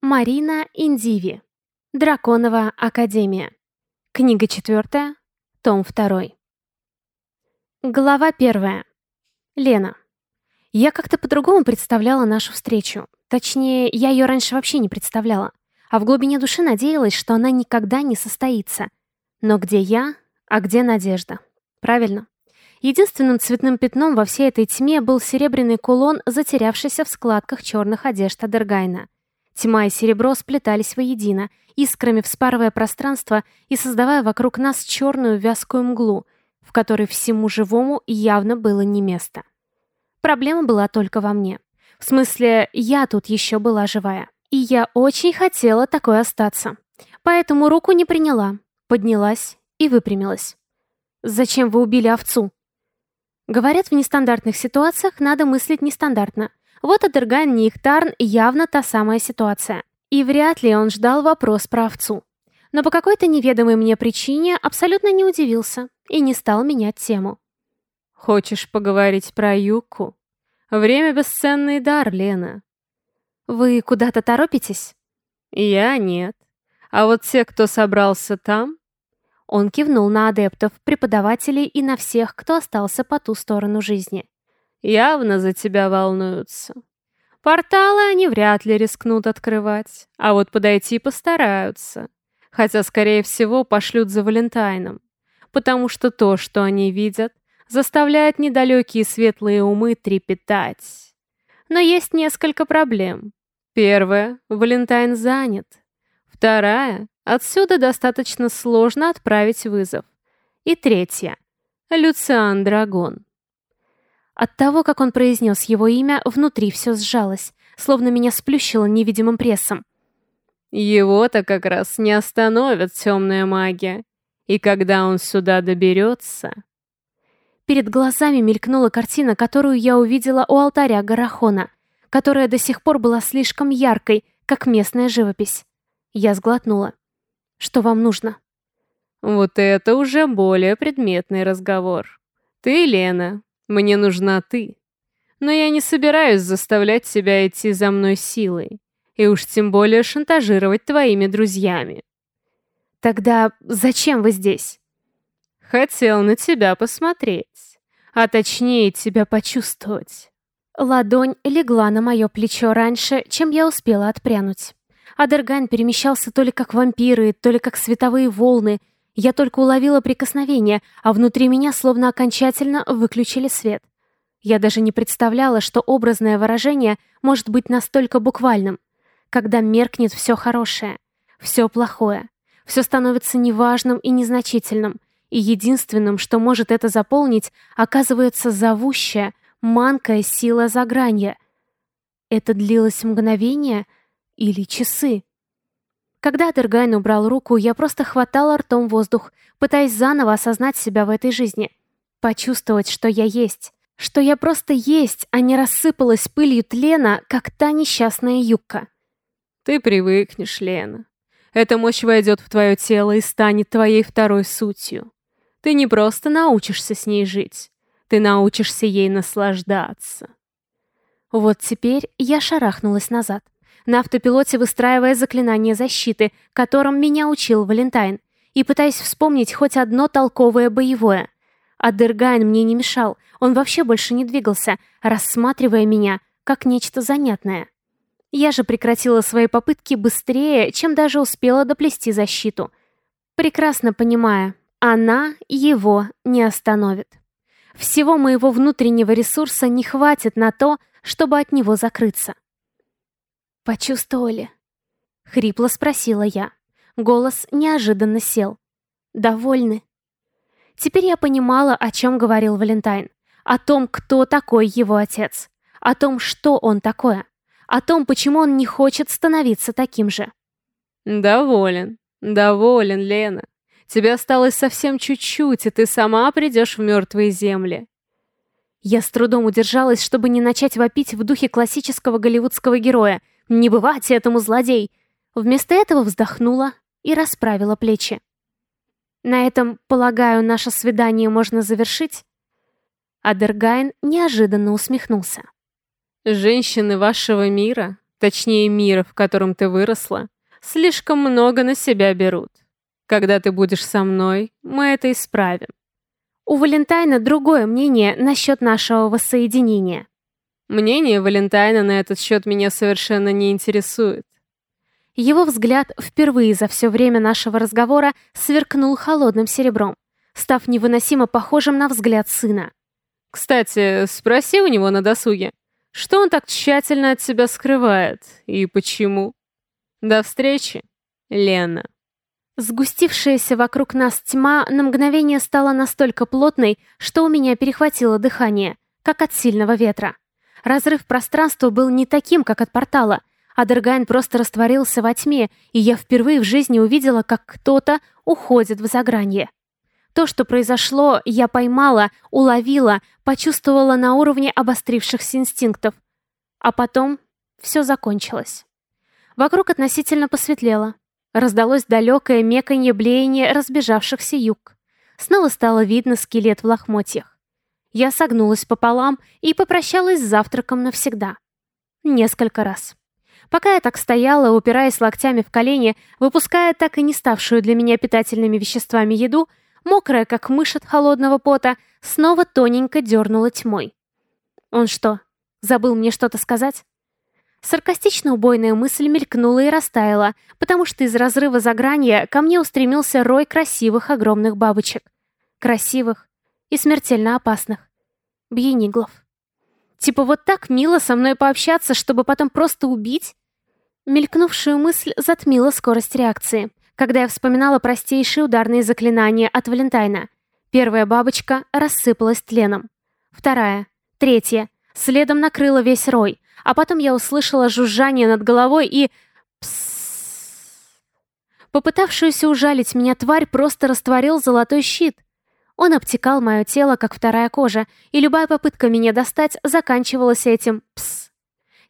Марина Индиви. Драконова Академия. Книга четвертая, том второй. Глава первая. Лена. Я как-то по-другому представляла нашу встречу. Точнее, я ее раньше вообще не представляла. А в глубине души надеялась, что она никогда не состоится. Но где я, а где надежда? Правильно. Единственным цветным пятном во всей этой тьме был серебряный кулон, затерявшийся в складках черных одежд Адергайна. Тьма и серебро сплетались воедино, искрами вспарывая пространство и создавая вокруг нас черную вязкую мглу, в которой всему живому явно было не место. Проблема была только во мне. В смысле, я тут еще была живая. И я очень хотела такой остаться. Поэтому руку не приняла, поднялась и выпрямилась. «Зачем вы убили овцу?» Говорят, в нестандартных ситуациях надо мыслить нестандартно. Вот Адергайн Нихтарн явно та самая ситуация. И вряд ли он ждал вопрос про овцу. Но по какой-то неведомой мне причине абсолютно не удивился и не стал менять тему. «Хочешь поговорить про Юку? Время — бесценный дар, Лена». «Вы куда-то торопитесь?» «Я нет. А вот те, кто собрался там, он кивнул на адептов, преподавателей и на всех, кто остался по ту сторону жизни. «Явно за тебя волнуются. Порталы они вряд ли рискнут открывать, а вот подойти постараются. Хотя, скорее всего, пошлют за Валентайном. Потому что то, что они видят, заставляет недалекие светлые умы трепетать. Но есть несколько проблем. Первая — Валентайн занят. Вторая Отсюда достаточно сложно отправить вызов. И третье. Люциан Драгон. От того, как он произнес его имя, внутри все сжалось, словно меня сплющило невидимым прессом. Его-то как раз не остановит темная магия. И когда он сюда доберется... Перед глазами мелькнула картина, которую я увидела у алтаря Гарахона, которая до сих пор была слишком яркой, как местная живопись. Я сглотнула. Что вам нужно?» «Вот это уже более предметный разговор. Ты, Лена, мне нужна ты. Но я не собираюсь заставлять себя идти за мной силой, и уж тем более шантажировать твоими друзьями». «Тогда зачем вы здесь?» «Хотел на тебя посмотреть, а точнее тебя почувствовать». Ладонь легла на мое плечо раньше, чем я успела отпрянуть. Адергайн перемещался то ли как вампиры, то ли как световые волны. Я только уловила прикосновение, а внутри меня словно окончательно выключили свет. Я даже не представляла, что образное выражение может быть настолько буквальным. Когда меркнет все хорошее, все плохое, все становится неважным и незначительным, и единственным, что может это заполнить, оказывается зовущая, манкая сила загранья. Это длилось мгновение — или часы. Когда Дергайн убрал руку, я просто хватала ртом воздух, пытаясь заново осознать себя в этой жизни. Почувствовать, что я есть. Что я просто есть, а не рассыпалась пылью тлена, как та несчастная юбка. Ты привыкнешь, Лена. Эта мощь войдет в твое тело и станет твоей второй сутью. Ты не просто научишься с ней жить, ты научишься ей наслаждаться. Вот теперь я шарахнулась назад на автопилоте выстраивая заклинание защиты, которым меня учил Валентайн, и пытаясь вспомнить хоть одно толковое боевое. А Дергайн мне не мешал, он вообще больше не двигался, рассматривая меня как нечто занятное. Я же прекратила свои попытки быстрее, чем даже успела доплести защиту. Прекрасно понимая, она его не остановит. Всего моего внутреннего ресурса не хватит на то, чтобы от него закрыться. «Почувствовали?» — хрипло спросила я. Голос неожиданно сел. «Довольны?» Теперь я понимала, о чем говорил Валентайн. О том, кто такой его отец. О том, что он такое. О том, почему он не хочет становиться таким же. «Доволен. Доволен, Лена. Тебе осталось совсем чуть-чуть, и ты сама придешь в мертвые земли». Я с трудом удержалась, чтобы не начать вопить в духе классического голливудского героя — не бывать этому злодей! Вместо этого вздохнула и расправила плечи. На этом, полагаю, наше свидание можно завершить? Адергайн неожиданно усмехнулся. Женщины вашего мира точнее мира, в котором ты выросла, слишком много на себя берут. Когда ты будешь со мной, мы это исправим. У Валентайна другое мнение насчет нашего воссоединения. Мнение Валентайна на этот счет меня совершенно не интересует. Его взгляд впервые за все время нашего разговора сверкнул холодным серебром, став невыносимо похожим на взгляд сына. Кстати, спроси у него на досуге, что он так тщательно от себя скрывает и почему. До встречи, Лена. Сгустившаяся вокруг нас тьма на мгновение стала настолько плотной, что у меня перехватило дыхание, как от сильного ветра. Разрыв пространства был не таким, как от портала, а Дергайн просто растворился во тьме, и я впервые в жизни увидела, как кто-то уходит в загранье. То, что произошло, я поймала, уловила, почувствовала на уровне обострившихся инстинктов. А потом все закончилось. Вокруг относительно посветлело. Раздалось далекое меканье блеяние разбежавшихся юг. Снова стало видно скелет в лохмотьях. Я согнулась пополам и попрощалась с завтраком навсегда. Несколько раз. Пока я так стояла, упираясь локтями в колени, выпуская так и не ставшую для меня питательными веществами еду, мокрая, как мышь от холодного пота, снова тоненько дернула тьмой. Он что, забыл мне что-то сказать? Саркастично убойная мысль мелькнула и растаяла, потому что из разрыва загранья ко мне устремился рой красивых огромных бабочек. Красивых и смертельно опасных. Бьениглов. Типа вот так мило со мной пообщаться, чтобы потом просто убить? Мелькнувшую мысль затмила скорость реакции когда я вспоминала простейшие ударные заклинания от Валентайна. Первая бабочка рассыпалась тленом. Вторая, третья, следом накрыла весь рой, а потом я услышала жужжание над головой и... Псссс. Попытавшуюся ужалить меня тварь просто растворил золотой щит. Он обтекал мое тело, как вторая кожа, и любая попытка меня достать заканчивалась этим «пс».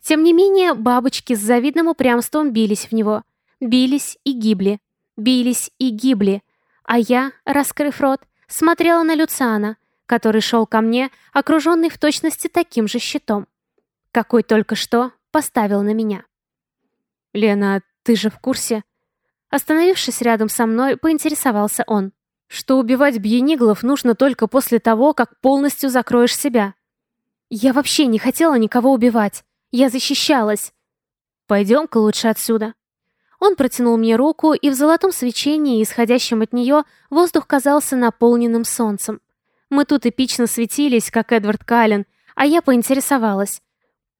Тем не менее, бабочки с завидным упрямством бились в него. Бились и гибли бились и гибли, а я, раскрыв рот, смотрела на Люциана, который шел ко мне, окруженный в точности таким же щитом, какой только что поставил на меня. «Лена, ты же в курсе?» Остановившись рядом со мной, поинтересовался он, что убивать бьениглов нужно только после того, как полностью закроешь себя. Я вообще не хотела никого убивать. Я защищалась. Пойдем-ка лучше отсюда. Он протянул мне руку, и в золотом свечении, исходящем от нее, воздух казался наполненным солнцем. Мы тут эпично светились, как Эдвард Каллен, а я поинтересовалась.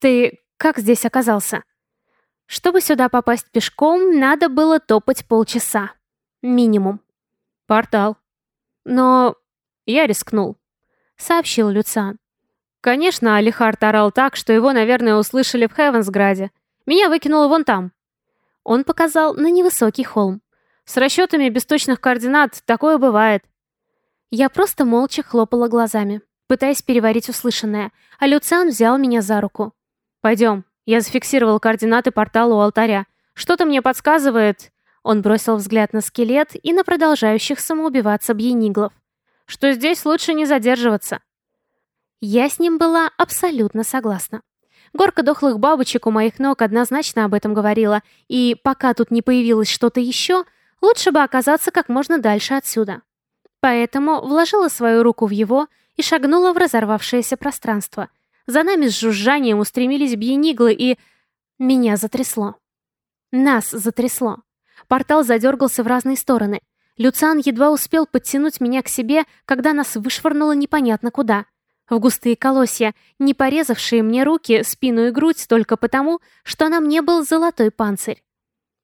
«Ты как здесь оказался?» Чтобы сюда попасть пешком, надо было топать полчаса. Минимум. Портал. Но я рискнул, сообщил Люциан. Конечно, Алихард орал так, что его, наверное, услышали в Хевенсграде. Меня выкинуло вон там. Он показал на невысокий холм. С расчетами без точных координат такое бывает. Я просто молча хлопала глазами, пытаясь переварить услышанное, а Люциан взял меня за руку. «Пойдем, я зафиксировал координаты портала у алтаря. Что-то мне подсказывает...» Он бросил взгляд на скелет и на продолжающих самоубиваться бьениглов. «Что здесь лучше не задерживаться». Я с ним была абсолютно согласна. Горка дохлых бабочек у моих ног однозначно об этом говорила, и пока тут не появилось что-то еще, лучше бы оказаться как можно дальше отсюда. Поэтому вложила свою руку в его и шагнула в разорвавшееся пространство. За нами с жужжанием устремились бьениглы, и... Меня затрясло. Нас затрясло. Портал задергался в разные стороны. Люциан едва успел подтянуть меня к себе, когда нас вышвырнуло непонятно куда — в густые колосья, не порезавшие мне руки, спину и грудь только потому, что на мне был золотой панцирь.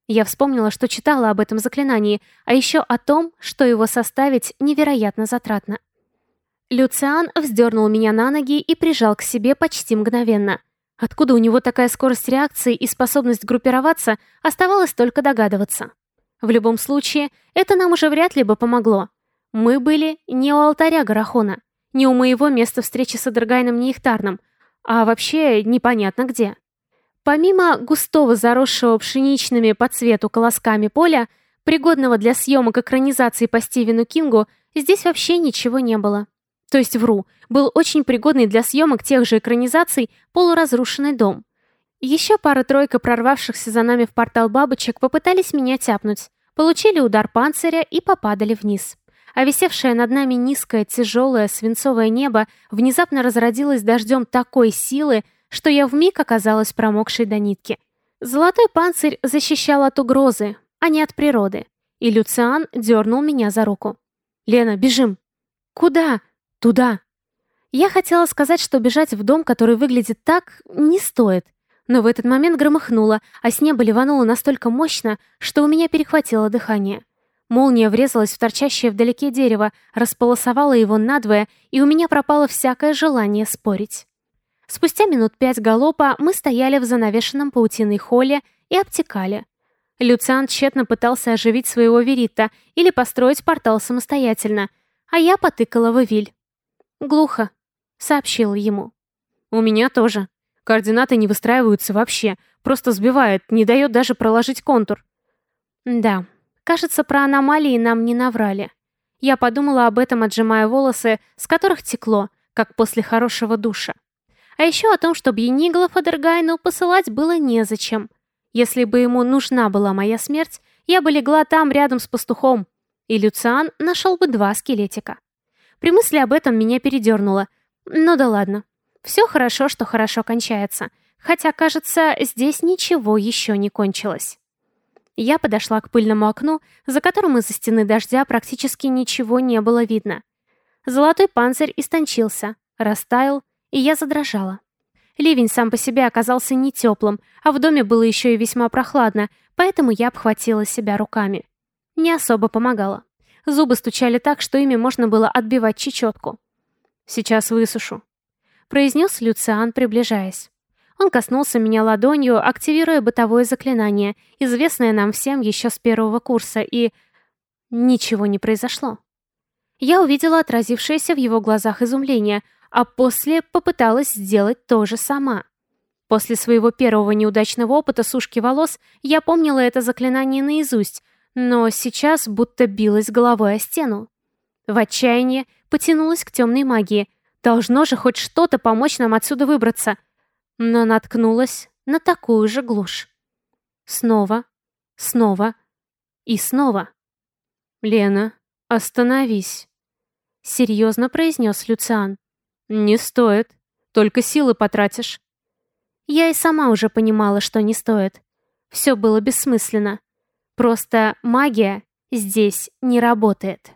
Я вспомнила, что читала об этом заклинании, а еще о том, что его составить невероятно затратно. Люциан вздернул меня на ноги и прижал к себе почти мгновенно. Откуда у него такая скорость реакции и способность группироваться, оставалось только догадываться. В любом случае, это нам уже вряд ли бы помогло. Мы были не у алтаря Гарахона. Не у моего места встречи с Адрагайном Нейхтарном, а вообще непонятно где. Помимо густого заросшего пшеничными по цвету колосками поля, пригодного для съемок экранизации по Стивену Кингу, здесь вообще ничего не было. То есть вру, был очень пригодный для съемок тех же экранизаций полуразрушенный дом. Еще пара-тройка прорвавшихся за нами в портал бабочек попытались меня тяпнуть, получили удар панциря и попадали вниз. А висевшее над нами низкое, тяжелое, свинцовое небо внезапно разродилось дождем такой силы, что я вмиг оказалась промокшей до нитки. Золотой панцирь защищал от угрозы, а не от природы. И Люциан дернул меня за руку. «Лена, бежим!» «Куда?» «Туда!» Я хотела сказать, что бежать в дом, который выглядит так, не стоит. Но в этот момент громыхнуло, а с неба ливануло настолько мощно, что у меня перехватило дыхание. Молния врезалась в торчащее вдалеке дерево, располосовала его надвое, и у меня пропало всякое желание спорить. Спустя минут пять галопа мы стояли в занавешенном паутиной холле и обтекали. Люциан тщетно пытался оживить своего верита или построить портал самостоятельно, а я потыкала в Эвиль. «Глухо», — сообщила ему. «У меня тоже», Координаты не выстраиваются вообще, просто сбивает, не дает даже проложить контур. Да, кажется, про аномалии нам не наврали. Я подумала об этом, отжимая волосы, с которых текло, как после хорошего душа. А еще о том, что Бьенигло Фадергайну посылать было незачем. Если бы ему нужна была моя смерть, я бы легла там рядом с пастухом, и Люциан нашел бы два скелетика. При мысли об этом меня передернуло. Ну да ладно. Все хорошо, что хорошо кончается. Хотя, кажется, здесь ничего еще не кончилось. Я подошла к пыльному окну, за которым из-за стены дождя практически ничего не было видно. Золотой панцирь истончился, растаял, и я задрожала. Ливень сам по себе оказался не теплым, а в доме было еще и весьма прохладно, поэтому я обхватила себя руками. Не особо помогало. Зубы стучали так, что ими можно было отбивать чечетку. «Сейчас высушу», произнес Люциан, приближаясь. Он коснулся меня ладонью, активируя бытовое заклинание, известное нам всем еще с первого курса, и... Ничего не произошло. Я увидела отразившееся в его глазах изумление, а после попыталась сделать то же сама. После своего первого неудачного опыта сушки волос я помнила это заклинание наизусть, но сейчас будто билась головой о стену. В отчаянии потянулась к темной магии — Должно же хоть что-то помочь нам отсюда выбраться. Но наткнулась на такую же глушь. Снова, снова и снова. «Лена, остановись», — серьезно произнес Люциан. «Не стоит. Только силы потратишь». Я и сама уже понимала, что не стоит. Все было бессмысленно. Просто магия здесь не работает.